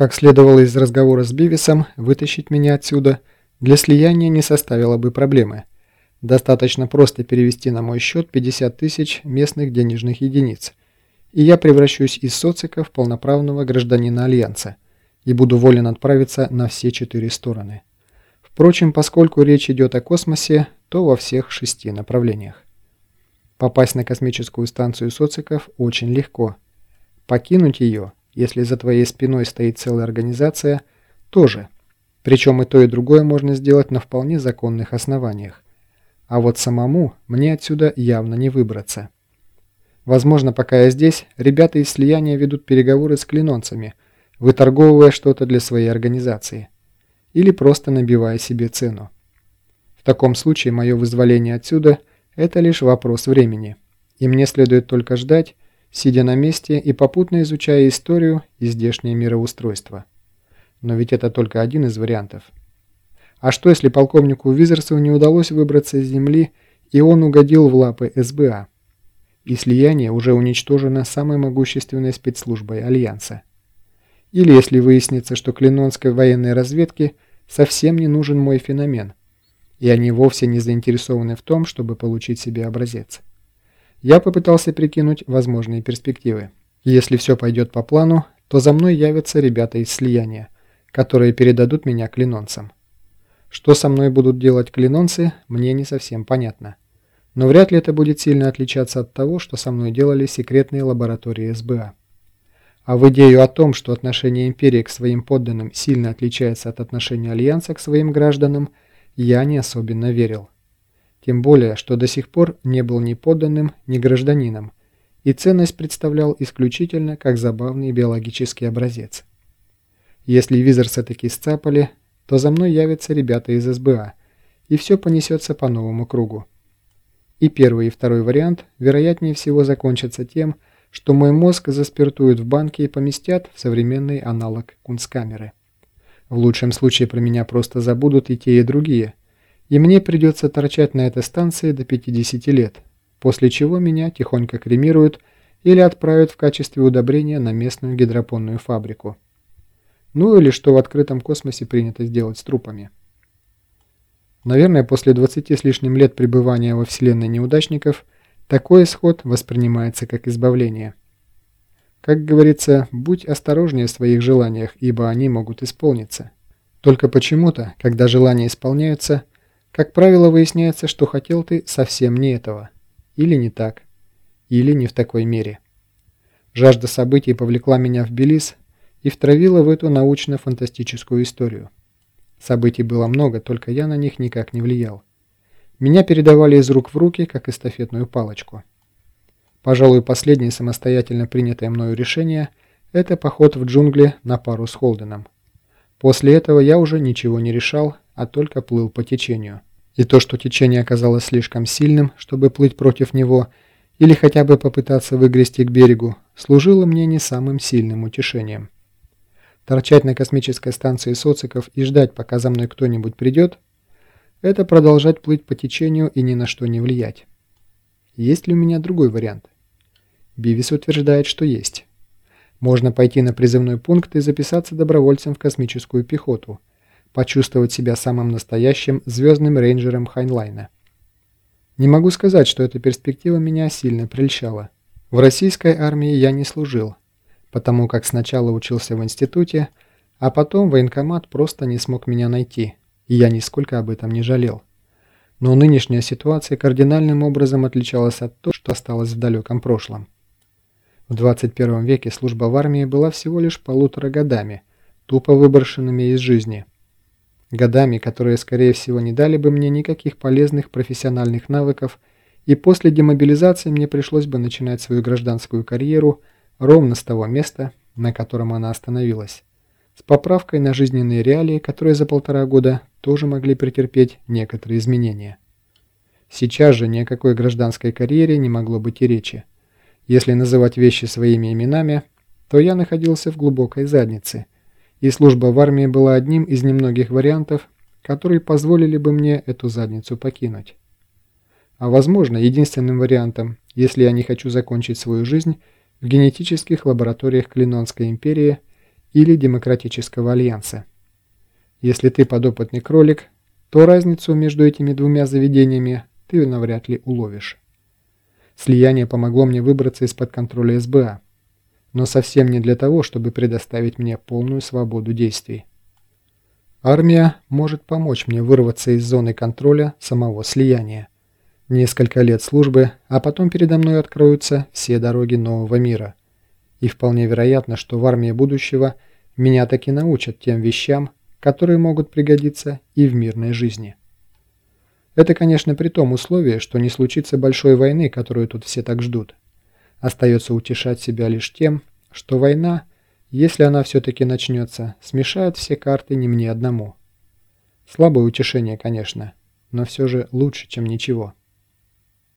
Как следовало из разговора с Бивисом, вытащить меня отсюда для слияния не составило бы проблемы. Достаточно просто перевести на мой счет 50 тысяч местных денежных единиц, и я превращусь из социка в полноправного гражданина Альянса и буду волен отправиться на все четыре стороны. Впрочем, поскольку речь идет о космосе, то во всех шести направлениях. Попасть на космическую станцию социков очень легко. Покинуть ее, если за твоей спиной стоит целая организация, тоже. Причем и то, и другое можно сделать на вполне законных основаниях. А вот самому мне отсюда явно не выбраться. Возможно, пока я здесь, ребята из слияния ведут переговоры с клинонцами, выторговывая что-то для своей организации. Или просто набивая себе цену. В таком случае мое вызволение отсюда – это лишь вопрос времени. И мне следует только ждать, сидя на месте и попутно изучая историю и здешнее мироустройство. Но ведь это только один из вариантов. А что, если полковнику Визерсу не удалось выбраться из земли, и он угодил в лапы СБА? И слияние уже уничтожено самой могущественной спецслужбой Альянса. Или если выяснится, что клинонской военной разведке совсем не нужен мой феномен, и они вовсе не заинтересованы в том, чтобы получить себе образец. Я попытался прикинуть возможные перспективы. Если все пойдет по плану, то за мной явятся ребята из слияния, которые передадут меня клинонцам. Что со мной будут делать клинонцы, мне не совсем понятно. Но вряд ли это будет сильно отличаться от того, что со мной делали секретные лаборатории СБА. А в идею о том, что отношение империи к своим подданным сильно отличается от отношения Альянса к своим гражданам, я не особенно верил. Тем более, что до сих пор не был ни подданным, ни гражданином, и ценность представлял исключительно как забавный биологический образец. Если визор все-таки сцапали, то за мной явятся ребята из СБА, и все понесется по новому кругу. И первый и второй вариант, вероятнее всего, закончатся тем, что мой мозг заспиртуют в банке и поместят в современный аналог кунсткамеры. В лучшем случае про меня просто забудут и те, и другие – и мне придется торчать на этой станции до 50 лет, после чего меня тихонько кремируют или отправят в качестве удобрения на местную гидропонную фабрику. Ну или что в открытом космосе принято сделать с трупами. Наверное, после 20 с лишним лет пребывания во Вселенной неудачников, такой исход воспринимается как избавление. Как говорится, будь осторожнее в своих желаниях, ибо они могут исполниться. Только почему-то, когда желания исполняются, как правило, выясняется, что хотел ты совсем не этого. Или не так. Или не в такой мере. Жажда событий повлекла меня в Белиз и втравила в эту научно-фантастическую историю. Событий было много, только я на них никак не влиял. Меня передавали из рук в руки, как эстафетную палочку. Пожалуй, последнее самостоятельно принятое мною решение – это поход в джунгли на пару с Холденом. После этого я уже ничего не решал, а только плыл по течению. И то, что течение оказалось слишком сильным, чтобы плыть против него, или хотя бы попытаться выгрести к берегу, служило мне не самым сильным утешением. Торчать на космической станции социков и ждать, пока за мной кто-нибудь придет, это продолжать плыть по течению и ни на что не влиять. Есть ли у меня другой вариант? Бивис утверждает, что есть. Можно пойти на призывной пункт и записаться добровольцем в космическую пехоту – почувствовать себя самым настоящим звездным рейнджером Хайнлайна. Не могу сказать, что эта перспектива меня сильно прельщала. В российской армии я не служил, потому как сначала учился в институте, а потом военкомат просто не смог меня найти, и я нисколько об этом не жалел. Но нынешняя ситуация кардинальным образом отличалась от того, что осталось в далеком прошлом. В 21 веке служба в армии была всего лишь полутора годами, тупо выброшенными из жизни – годами, которые, скорее всего, не дали бы мне никаких полезных профессиональных навыков, и после демобилизации мне пришлось бы начинать свою гражданскую карьеру ровно с того места, на котором она остановилась, с поправкой на жизненные реалии, которые за полтора года тоже могли претерпеть некоторые изменения. Сейчас же ни о какой гражданской карьере не могло быть и речи. Если называть вещи своими именами, то я находился в глубокой заднице – и служба в армии была одним из немногих вариантов, которые позволили бы мне эту задницу покинуть. А возможно, единственным вариантом, если я не хочу закончить свою жизнь в генетических лабораториях Клинонской империи или Демократического альянса. Если ты подопытный кролик, то разницу между этими двумя заведениями ты навряд ли уловишь. Слияние помогло мне выбраться из-под контроля СБА, но совсем не для того, чтобы предоставить мне полную свободу действий. Армия может помочь мне вырваться из зоны контроля самого слияния. Несколько лет службы, а потом передо мной откроются все дороги нового мира. И вполне вероятно, что в армии будущего меня таки научат тем вещам, которые могут пригодиться и в мирной жизни. Это, конечно, при том условии, что не случится большой войны, которую тут все так ждут. Остается утешать себя лишь тем, что война если она все-таки начнется, смешают все карты не мне одному. Слабое утешение, конечно, но все же лучше, чем ничего.